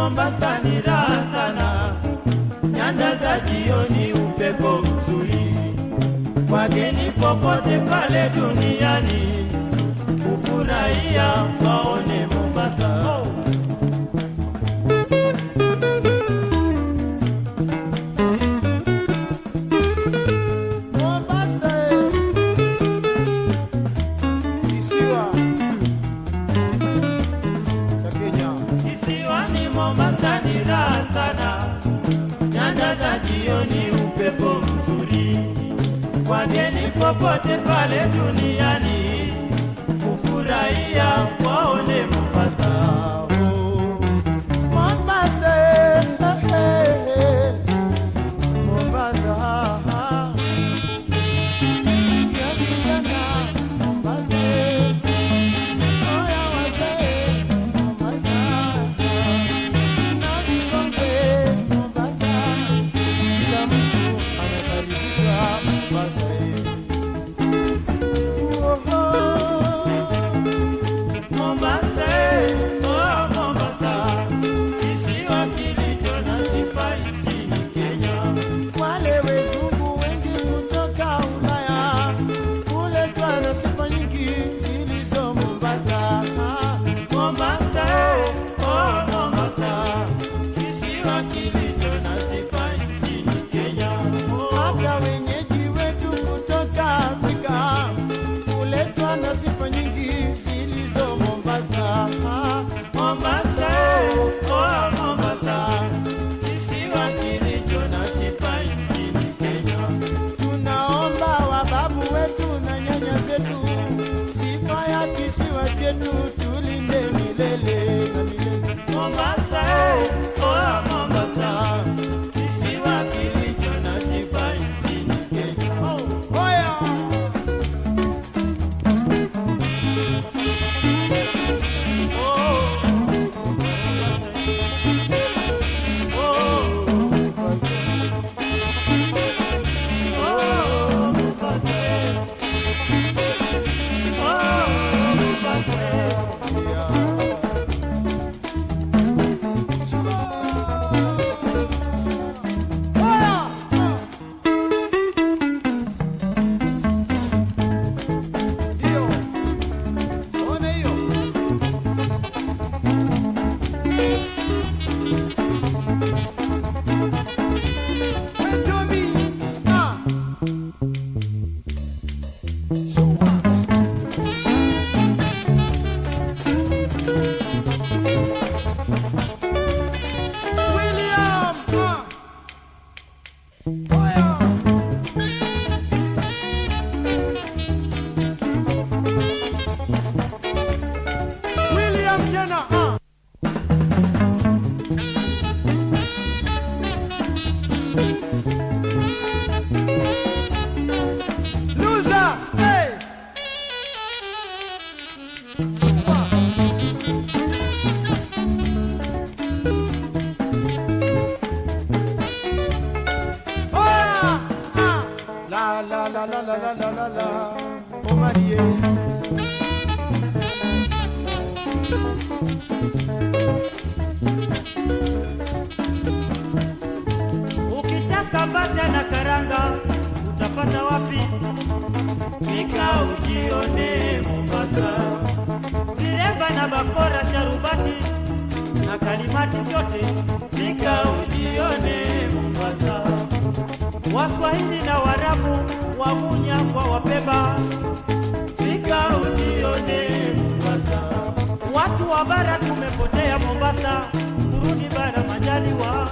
Mombasa ni raha sana, nyanda za jioni upepo mzuri. Wageni popote pale duniani ufurahia waone Mombasa. Oh. Popote pale duniani La la la la la la la la la. Omarie. Na karanga utapata wapi? Fika ujione Mombasa, viremba na bakora, sharubati na kalimati vyote. Fika ujione Mombasa, Waswahili na Warabu, Wamunya kwa Wapemba. Fika ujione Mombasa, watu wa bara tumepotea Mombasa, kurudi bara majaliwa